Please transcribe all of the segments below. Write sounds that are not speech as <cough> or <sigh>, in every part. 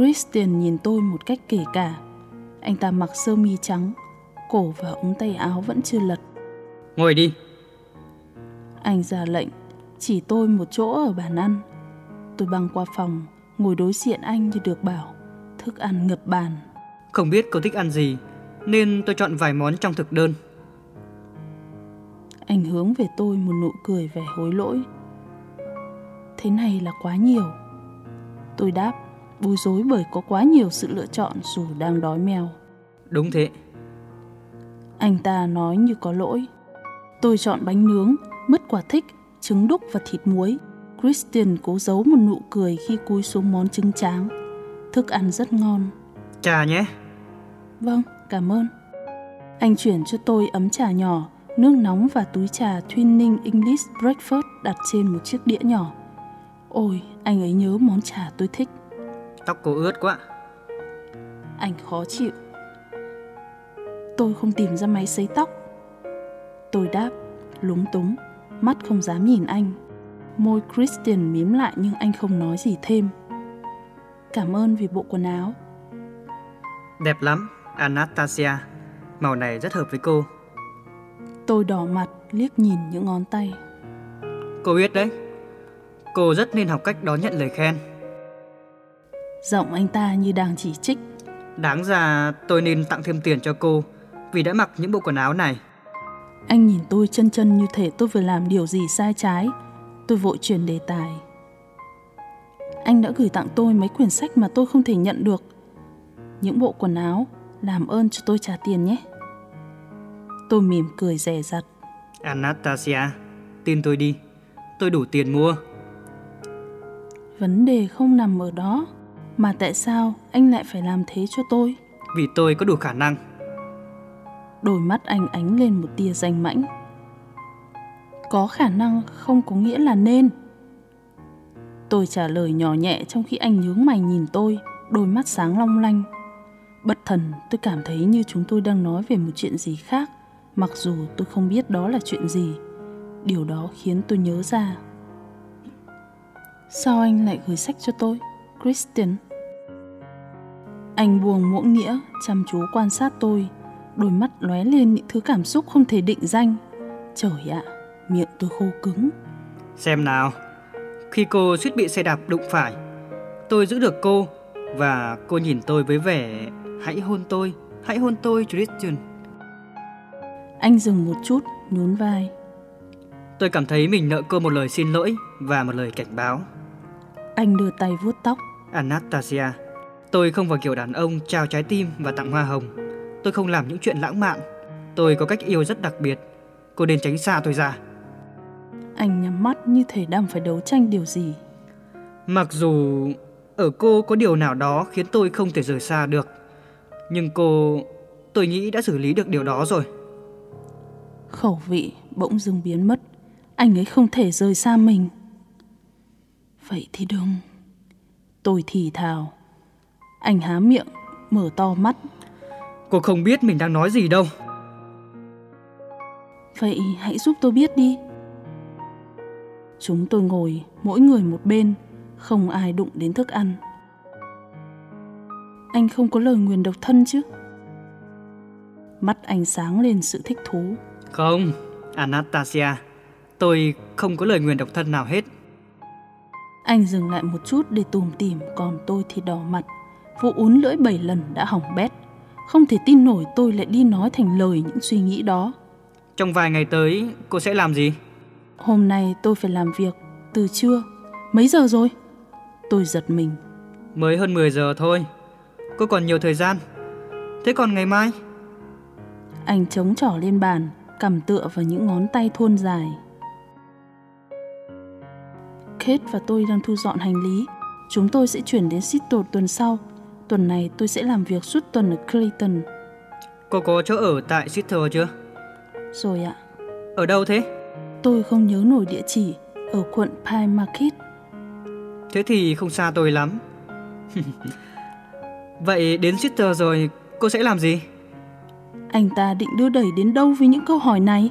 Christian nhìn tôi một cách kể cả. Anh ta mặc sơ mi trắng, cổ và ống tay áo vẫn chưa lật. Ngồi đi. Anh ra lệnh, chỉ tôi một chỗ ở bàn ăn. Tôi băng qua phòng, ngồi đối diện anh như được bảo. Thức ăn ngập bàn. Không biết cô thích ăn gì, nên tôi chọn vài món trong thực đơn. Anh hướng về tôi một nụ cười vẻ hối lỗi. Thế này là quá nhiều. Tôi đáp, bối rối bởi có quá nhiều sự lựa chọn dù đang đói mèo. Đúng thế. Anh ta nói như có lỗi. Tôi chọn bánh nướng, mứt quả thích, trứng đúc và thịt muối. Christian cố giấu một nụ cười khi cúi xuống món trứng tráng. Thức ăn rất ngon. Trà nhé. Vâng, cảm ơn. Anh chuyển cho tôi ấm trà nhỏ, nước nóng và túi trà Twinning English Breakfast đặt trên một chiếc đĩa nhỏ. Ôi, anh ấy nhớ món trà tôi thích. Tóc cô ướt quá. Anh khó chịu. Tôi không tìm ra máy sấy tóc. Tôi đáp, lúng túng, mắt không dám nhìn anh. Môi Christian mím lại nhưng anh không nói gì thêm. Cảm ơn vì bộ quần áo. Đẹp lắm, Anastasia. Màu này rất hợp với cô. Tôi đỏ mặt liếc nhìn những ngón tay. Cô biết đấy. Cô rất nên học cách đón nhận lời khen. Giọng anh ta như đang chỉ trích. Đáng ra tôi nên tặng thêm tiền cho cô vì đã mặc những bộ quần áo này. Anh nhìn tôi chân chân như thể tôi vừa làm điều gì sai trái. Tôi vội chuyển đề tài. Anh đã gửi tặng tôi mấy quyển sách mà tôi không thể nhận được. Những bộ quần áo, làm ơn cho tôi trả tiền nhé. Tôi mỉm cười rẻ rặt. Anastasia, tin tôi đi. Tôi đủ tiền mua. Vấn đề không nằm ở đó. Mà tại sao anh lại phải làm thế cho tôi? Vì tôi có đủ khả năng. Đôi mắt anh ánh lên một tia danh mãnh. Có khả năng không có nghĩa là nên. Tôi trả lời nhỏ nhẹ trong khi anh nhướng mày nhìn tôi, đôi mắt sáng long lanh. Bất thần, tôi cảm thấy như chúng tôi đang nói về một chuyện gì khác, mặc dù tôi không biết đó là chuyện gì. Điều đó khiến tôi nhớ ra. Sao anh lại gửi sách cho tôi, Christian? Anh buông muỗng nghĩa, chăm chú quan sát tôi, đôi mắt lóe lên những thứ cảm xúc không thể định danh. Trời ạ, miệng tôi khô cứng. Xem nào, khi cô suýt bị xe đạp đụng phải, tôi giữ được cô và cô nhìn tôi với vẻ hãy hôn tôi, hãy hôn tôi Christian. Anh dừng một chút, nhún vai. Tôi cảm thấy mình nợ cô một lời xin lỗi và một lời cảnh báo. Anh đưa tay vuốt tóc. Anastasia, tôi không phải kiểu đàn ông trao trái tim và tặng hoa hồng. Tôi không làm những chuyện lãng mạn. Tôi có cách yêu rất đặc biệt. Cô nên tránh xa tôi ra. Anh nhắm mắt như thể đang phải đấu tranh điều gì. Mặc dù ở cô có điều nào đó khiến tôi không thể rời xa được. Nhưng cô, tôi nghĩ đã xử lý được điều đó rồi. Khẩu vị bỗng dưng biến mất. Anh ấy không thể rời xa mình. Vậy thì đừng. Tôi thì thào. Anh há miệng, mở to mắt. Cô không biết mình đang nói gì đâu. Vậy hãy giúp tôi biết đi. Chúng tôi ngồi, mỗi người một bên, không ai đụng đến thức ăn. Anh không có lời nguyền độc thân chứ? Mắt anh sáng lên sự thích thú. Không, Anastasia, tôi không có lời nguyền độc thân nào hết. Anh dừng lại một chút để tùm tìm, còn tôi thì đỏ mặt. Vụ uốn lưỡi bảy lần đã hỏng bét. Không thể tin nổi tôi lại đi nói thành lời những suy nghĩ đó. Trong vài ngày tới, cô sẽ làm gì? Hôm nay tôi phải làm việc, từ trưa. Mấy giờ rồi? Tôi giật mình. Mới hơn 10 giờ thôi. Cô còn nhiều thời gian. Thế còn ngày mai? Anh chống trỏ lên bàn, cầm tựa vào những ngón tay thon dài. Kate và tôi đang thu dọn hành lý. Chúng tôi sẽ chuyển đến Seattle tuần sau. Tuần này tôi sẽ làm việc suốt tuần ở Clayton. Cô có chỗ ở tại Seattle chưa? Rồi ạ. Ở đâu thế? Tôi không nhớ nổi địa chỉ, ở quận Pine Market. Thế thì không xa tôi lắm. <laughs> Vậy đến Seattle rồi, cô sẽ làm gì? Anh ta định đưa đẩy đến đâu với những câu hỏi này?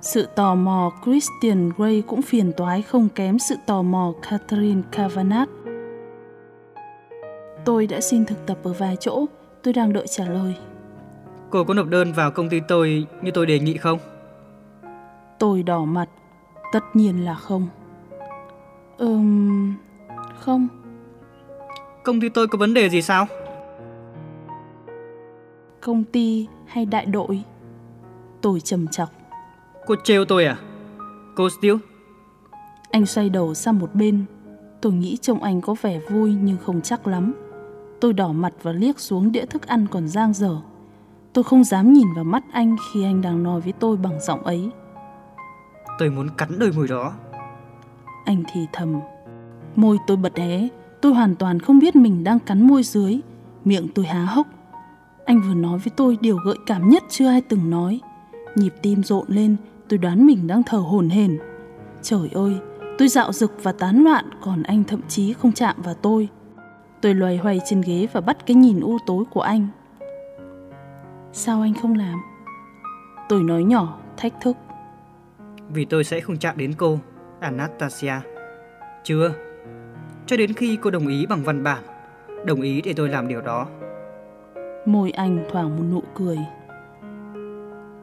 Sự tò mò Christian Grey cũng phiền toái không kém sự tò mò Catherine Kavanagh. Tôi đã xin thực tập ở vài chỗ, tôi đang đợi trả lời. Cô có nộp đơn vào công ty tôi như tôi đề nghị không? Tôi đỏ mặt, tất nhiên là không. Ừm, không. Công ty tôi có vấn đề gì sao? Công ty hay đại đội? Tôi trầm chọc. Cô trêu tôi à? Cô Steele? Anh xoay đầu sang một bên. Tôi nghĩ trông anh có vẻ vui nhưng không chắc lắm. Tôi đỏ mặt và liếc xuống đĩa thức ăn còn giang dở. Tôi không dám nhìn vào mắt anh khi anh đang nói với tôi bằng giọng ấy. Tôi muốn cắn đôi môi đó. Anh thì thầm. Môi tôi bật hé. Tôi hoàn toàn không biết mình đang cắn môi dưới. Miệng tôi há hốc. Anh vừa nói với tôi điều gợi cảm nhất chưa ai từng nói. Nhịp tim rộn lên, tôi đoán mình đang thở hổn hển. Trời ơi, tôi dạo dực và tán loạn, còn anh thậm chí không chạm vào tôi. Tôi loay hoay trên ghế và bắt cái nhìn u tối của anh. Sao anh không làm? Tôi nói nhỏ, thách thức. Vì tôi sẽ không chạm đến cô, Anastasia. Chưa. Cho đến khi cô đồng ý bằng văn bản, đồng ý để tôi làm điều đó. Môi anh thoảng một nụ cười.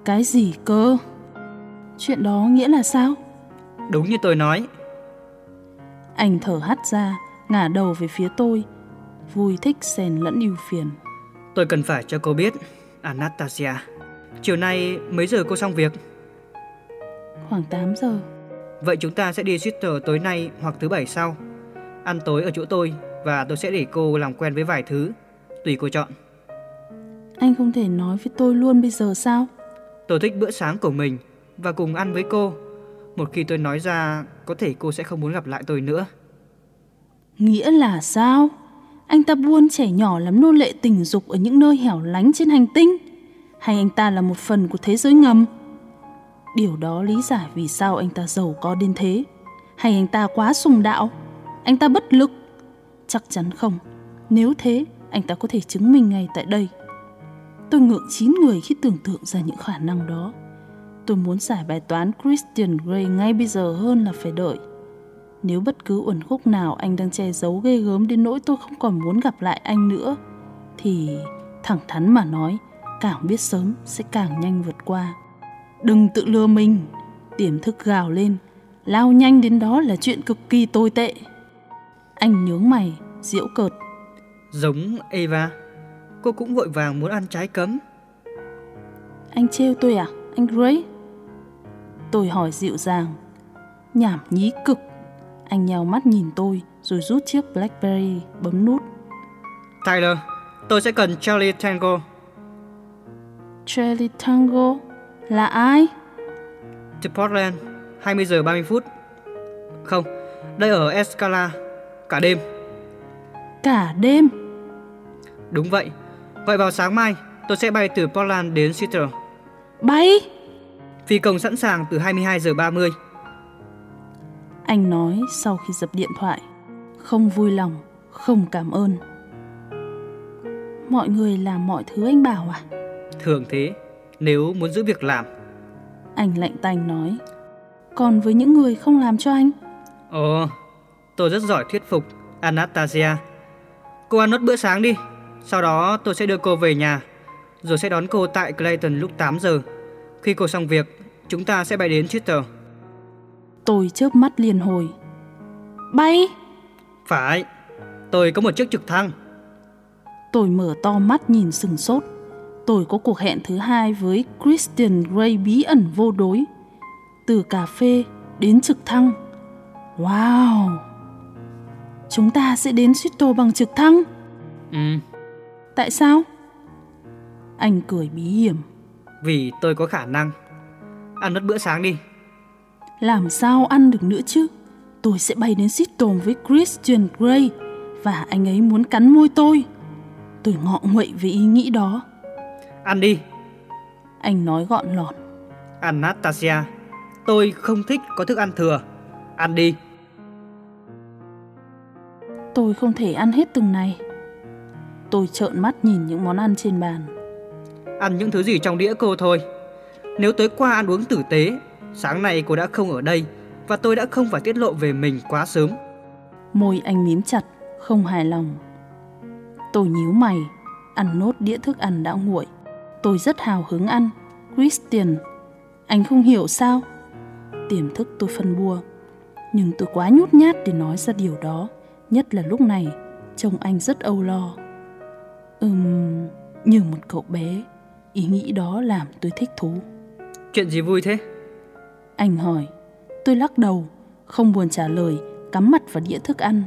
Cái gì cơ? Chuyện đó nghĩa là sao? Đúng như tôi nói. Anh thở hắt ra, ngả đầu về phía tôi, vui thích xen lẫn ưu phiền. Tôi cần phải cho cô biết, Anastasia. Chiều nay mấy giờ cô xong việc? Khoảng 8 giờ. Vậy chúng ta sẽ đi Twitter tối nay hoặc thứ bảy sau. Ăn tối ở chỗ tôi và tôi sẽ để cô làm quen với vài thứ. Tùy cô chọn. Anh không thể nói với tôi luôn bây giờ sao? Tôi thích bữa sáng của mình và cùng ăn với cô. Một khi tôi nói ra, có thể cô sẽ không muốn gặp lại tôi nữa. Nghĩa là sao? Anh ta buôn trẻ nhỏ làm nô lệ tình dục ở những nơi hẻo lánh trên hành tinh? Hay anh ta là một phần của thế giới ngầm? Điều đó lý giải vì sao anh ta giàu có đến thế. Hay anh ta quá sùng đạo? Anh ta bất lực? Chắc chắn không. Nếu thế, anh ta có thể chứng minh ngay tại đây. Tôi ngượng chín người khi tưởng tượng ra những khả năng đó. Tôi muốn giải bài toán Christian Grey ngay bây giờ hơn là phải đợi. Nếu bất cứ uẩn khúc nào anh đang che giấu ghê gớm đến nỗi tôi không còn muốn gặp lại anh nữa, thì thẳng thắn mà nói, càng biết sớm sẽ càng nhanh vượt qua. Đừng tự lừa mình, tiềm thức gào lên, lao nhanh đến đó là chuyện cực kỳ tồi tệ. Anh nhướng mày, diễu cợt. Giống Eva, cô cũng vội vàng muốn ăn trái cấm. Anh trêu tôi à, anh Gray? Tôi hỏi dịu dàng. Nhảm nhí cực. Anh nhào mắt nhìn tôi rồi rút chiếc Blackberry bấm nút. Tyler, tôi sẽ cần Charlie Tango. Charlie Tango? Là ai? To Portland, 20 giờ 30 phút. Không, đây ở Escala, cả đêm. Cả đêm? Đúng vậy. Vậy vào sáng mai, tôi sẽ bay từ Portland đến Seattle. Bay? Phi công sẵn sàng từ 22 giờ 30. Anh nói sau khi dập điện thoại. Không vui lòng, không cảm ơn. Mọi người làm mọi thứ anh bảo à? Thường thế, nếu muốn giữ việc làm. Anh lạnh tanh nói. Còn với những người không làm cho anh? Ồ, tôi rất giỏi thuyết phục, Anastasia. Cô ăn nốt bữa sáng đi, sau đó tôi sẽ đưa cô về nhà, rồi sẽ đón cô tại Clayton lúc 8 giờ. Khi cô xong việc, chúng ta sẽ bay đến Twitter. Tôi chớp mắt liền hồi. Bay? Phải, tôi có một chiếc trực thăng. Tôi mở to mắt nhìn sừng sốt. Tôi có cuộc hẹn thứ hai với Christian Grey bí ẩn vô đối. Từ cà phê đến trực thăng. Wow! chúng ta sẽ đến Seattle bằng trực thăng. Ừ, Tại sao? Anh cười bí hiểm. vì tôi có khả năng. Ăn nốt bữa sáng đi. Làm sao ăn được nữa chứ? Tôi sẽ bay đến Seattle với Christian Grey và anh ấy muốn cắn môi tôi. Tôi ngọ nguậy với ý nghĩ đó. Ăn đi, Anh nói gọn lọt. Anastasia. Tôi không thích có thức ăn thừa. Ăn đi. Tôi không thể ăn hết từng này. Tôi trợn mắt nhìn những món ăn trên bàn. Ăn những thứ gì trong đĩa cô thôi. Nếu tối qua ăn uống tử tế, sáng nay cô đã không ở đây và tôi đã không phải tiết lộ về mình quá sớm. Môi anh mím chặt, không hài lòng. Tôi nhíu mày, ăn nốt đĩa thức ăn đã nguội. Tôi rất hào hứng ăn. Christian, anh không hiểu sao? Tiềm thức tôi phân bua. Nhưng tôi quá nhút nhát để nói ra điều đó. Nhất là lúc này, trông anh rất âu lo. Ừm, như một cậu bé, ý nghĩ đó làm tôi thích thú. Chuyện gì vui thế? Anh hỏi. Tôi lắc đầu, không buồn trả lời, cắm mặt vào đĩa thức ăn.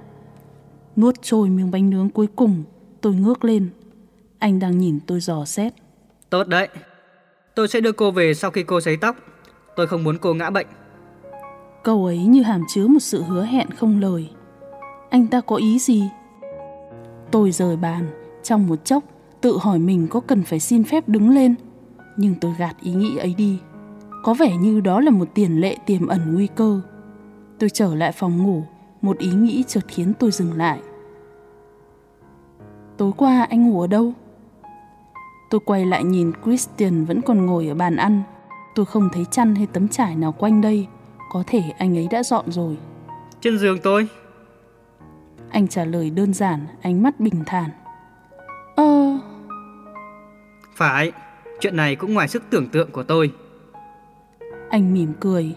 Nuốt trôi miếng bánh nướng cuối cùng, tôi ngước lên. Anh đang nhìn tôi dò xét. Tốt đấy. Tôi sẽ đưa cô về sau khi cô sấy tóc. Tôi không muốn cô ngã bệnh. Câu ấy như hàm chứa một sự hứa hẹn không lời. Anh ta có ý gì? Tôi rời bàn, trong một chốc, tự hỏi mình có cần phải xin phép đứng lên. Nhưng tôi gạt ý nghĩ ấy đi. Có vẻ như đó là một tiền lệ tiềm ẩn nguy cơ. Tôi trở lại phòng ngủ, một ý nghĩ chợt khiến tôi dừng lại. Tối qua anh ngủ ở đâu? Tôi quay lại nhìn Christian vẫn còn ngồi ở bàn ăn. Tôi không thấy chăn hay tấm trải nào quanh đây. Có thể anh ấy đã dọn rồi. Trên giường tôi. Anh trả lời đơn giản, ánh mắt bình thản. Ơ, Phải, chuyện này cũng ngoài sức tưởng tượng của tôi. Anh mỉm cười.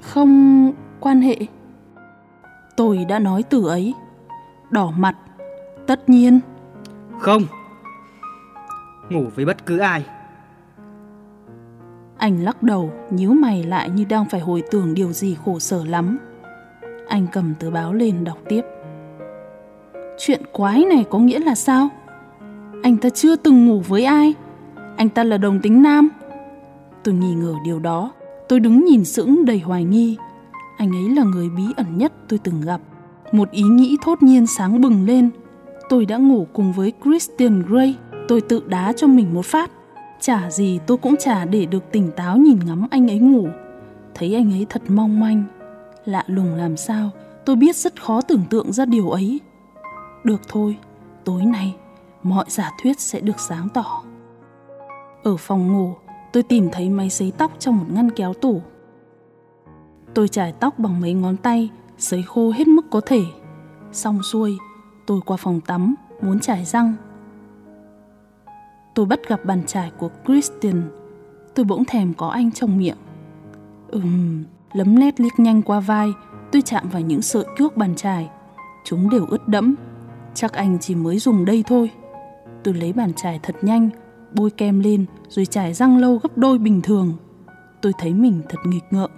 Không quan hệ. Tôi đã nói từ ấy. Đỏ mặt. Tất nhiên. Không. Ngủ với bất cứ ai. Anh lắc đầu, nhíu mày lại như đang phải hồi tưởng điều gì khổ sở lắm. Anh cầm tờ báo lên đọc tiếp. Chuyện quái này có nghĩa là sao? Anh ta chưa từng ngủ với ai. Anh ta là đồng tính nam. Tôi nghi ngờ điều đó. Tôi đứng nhìn sững đầy hoài nghi. Anh ấy là người bí ẩn nhất tôi từng gặp. Một ý nghĩ thốt nhiên sáng bừng lên. Tôi đã ngủ cùng với Christian Grey. Tôi tự đá cho mình một phát. Chả gì tôi cũng chả để được tỉnh táo nhìn ngắm anh ấy ngủ. Thấy anh ấy thật mong manh. Lạ lùng làm sao, tôi biết rất khó tưởng tượng ra điều ấy. Được thôi, tối nay mọi giả thuyết sẽ được sáng tỏ. Ở phòng ngủ, tôi tìm thấy máy sấy tóc trong một ngăn kéo tủ. Tôi chải tóc bằng mấy ngón tay, sấy khô hết mức có thể. Xong xuôi, tôi qua phòng tắm, muốn chải răng. Tôi bắt gặp bàn chải của Christian. Tôi bỗng thèm có anh trong miệng. Ừm, lấm lét liếc nhanh qua vai, tôi chạm vào những sợi cước bàn chải. Chúng đều ướt đẫm. Chắc anh chỉ mới dùng đây thôi. Tôi lấy bàn chải thật nhanh, bôi kem lên rồi chải răng lâu gấp đôi bình thường. Tôi thấy mình thật nghịch ngợm.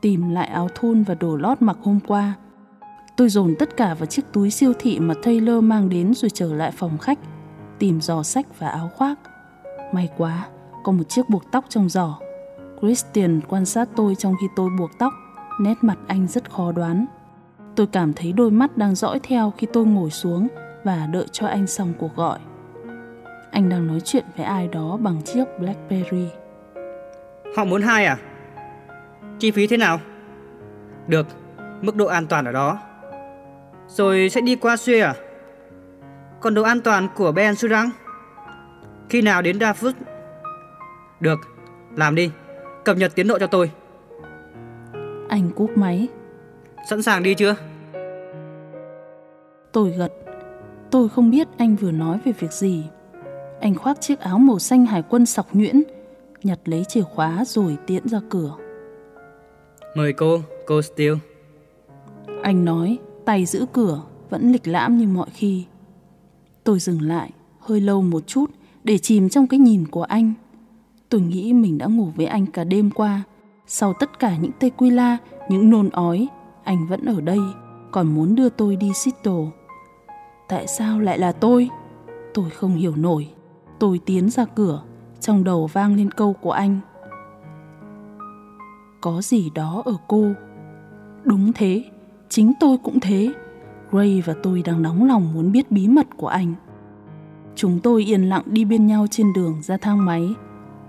Tìm lại áo thun và đồ lót mặc hôm qua. Tôi dồn tất cả vào chiếc túi siêu thị mà Taylor mang đến rồi trở lại phòng khách, tìm giò sách và áo khoác. May quá, có một chiếc buộc tóc trong giỏ. Christian quan sát tôi trong khi tôi buộc tóc, nét mặt anh rất khó đoán. Tôi cảm thấy đôi mắt đang dõi theo khi tôi ngồi xuống và đợi cho anh xong cuộc gọi. Anh đang nói chuyện với ai đó bằng chiếc Blackberry. Họ muốn hai à? Chi phí thế nào? Được, mức độ an toàn ở đó. Rồi sẽ đi qua xuê à? Còn độ an toàn của Ben Surang? Khi nào đến Darfur? Được, làm đi. Cập nhật tiến độ cho tôi. Anh cúp máy. Sẵn sàng đi chưa? Tôi gật. Tôi không biết anh vừa nói về việc gì. Anh khoác chiếc áo màu xanh hải quân sọc nhuyễn, nhặt lấy chìa khóa rồi tiễn ra cửa. Mời cô, cô Steele. Anh nói, tay giữ cửa, vẫn lịch lãm như mọi khi. Tôi dừng lại, hơi lâu một chút, để chìm trong cái nhìn của anh. Tôi nghĩ mình đã ngủ với anh cả đêm qua. Sau tất cả những tequila, những nôn ói, anh vẫn ở đây, còn muốn đưa tôi đi Seattle. Tại sao lại là tôi? Tôi không hiểu nổi. Tôi tiến ra cửa, trong đầu vang lên câu của anh. Có gì đó ở cô. Đúng thế, chính tôi cũng thế. Ray và tôi đang nóng lòng muốn biết bí mật của anh. Chúng tôi yên lặng đi bên nhau trên đường ra thang máy.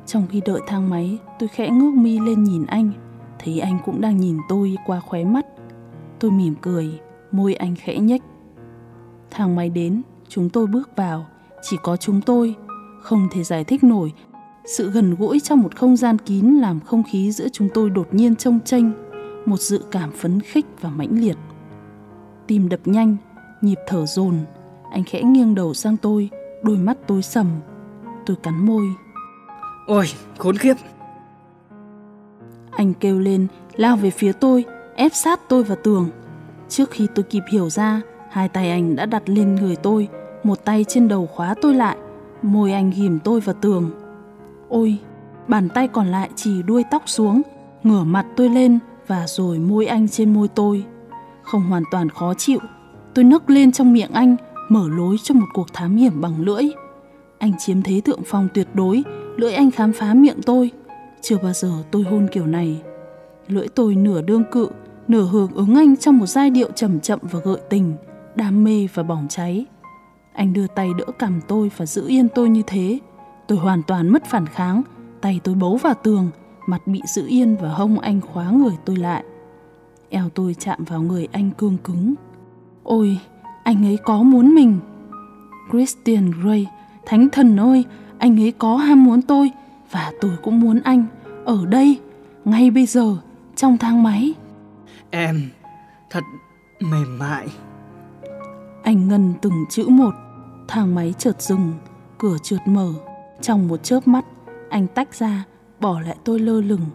Trong khi đợi thang máy, tôi khẽ ngước mi lên nhìn anh, thấy anh cũng đang nhìn tôi qua khóe mắt. Tôi mỉm cười, môi anh khẽ nhếch. Thang máy đến, chúng tôi bước vào, chỉ có chúng tôi, không thể giải thích nổi. Sự gần gũi trong một không gian kín làm không khí giữa chúng tôi đột nhiên trông tranh, một dự cảm phấn khích và mãnh liệt. Tim đập nhanh, nhịp thở dồn, anh khẽ nghiêng đầu sang tôi, đôi mắt tối sầm. Tôi cắn môi. Ôi, khốn khiếp. Anh kêu lên, lao về phía tôi, ép sát tôi vào tường. Trước khi tôi kịp hiểu ra, hai tay anh đã đặt lên người tôi, một tay trên đầu khóa tôi lại, môi anh ghim tôi vào tường. Ôi, bàn tay còn lại chỉ đuôi tóc xuống, ngửa mặt tôi lên và rồi môi anh trên môi tôi. Không hoàn toàn khó chịu, tôi nấc lên trong miệng anh, mở lối cho một cuộc thám hiểm bằng lưỡi. Anh chiếm thế thượng phong tuyệt đối, lưỡi anh khám phá miệng tôi. Chưa bao giờ tôi hôn kiểu này. Lưỡi tôi nửa đương cự, nửa hưởng ứng anh trong một giai điệu chậm chậm và gợi tình, đam mê và bỏng cháy. Anh đưa tay đỡ cầm tôi và giữ yên tôi như thế. Tôi hoàn toàn mất phản kháng, tay tôi bấu vào tường, mặt bị giữ yên và hông anh khóa người tôi lại. Eo tôi chạm vào người anh cương cứng. Ôi, anh ấy có muốn mình. Christian Grey, thánh thần ơi, anh ấy có ham muốn tôi và tôi cũng muốn anh ở đây, ngay bây giờ, trong thang máy. Em thật mềm mại. Anh ngân từng chữ một, thang máy chợt dừng, cửa trượt mở. Trong một chớp mắt, anh tách ra, bỏ lại tôi lơ lửng.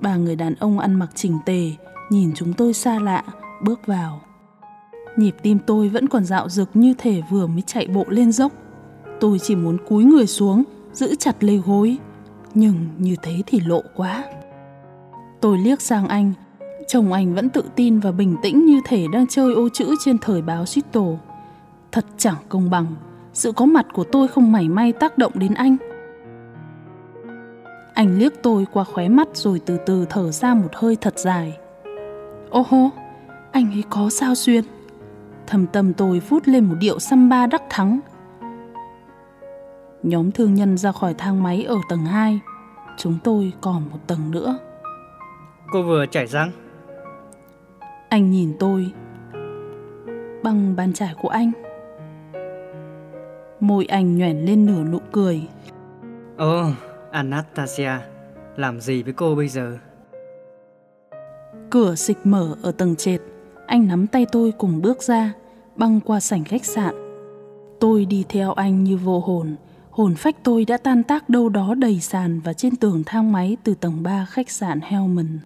Ba người đàn ông ăn mặc chỉnh tề, nhìn chúng tôi xa lạ, bước vào. Nhịp tim tôi vẫn còn dạo dực như thể vừa mới chạy bộ lên dốc. Tôi chỉ muốn cúi người xuống, giữ chặt lấy gối. Nhưng như thế thì lộ quá. Tôi liếc sang anh, chồng anh vẫn tự tin và bình tĩnh như thể đang chơi ô chữ trên thời báo Seattle. Thật chẳng công bằng, sự có mặt của tôi không mảy may tác động đến anh. Anh liếc tôi qua khóe mắt rồi từ từ thở ra một hơi thật dài. Ô hô, anh ấy có sao xuyên? Thầm tâm tôi vút lên một điệu samba đắc thắng. Nhóm thương nhân ra khỏi thang máy ở tầng 2. Chúng tôi còn một tầng nữa. Cô vừa chảy răng. Anh nhìn tôi bằng bàn chải của anh. Môi anh nhoẻn lên nửa nụ cười. Ồ, oh, Anastasia, làm gì với cô bây giờ? Cửa xịch mở ở tầng trệt. Anh nắm tay tôi cùng bước ra, băng qua sảnh khách sạn. Tôi đi theo anh như vô hồn. Hồn phách tôi đã tan tác đâu đó đầy sàn và trên tường thang máy từ tầng 3 khách sạn Hellman.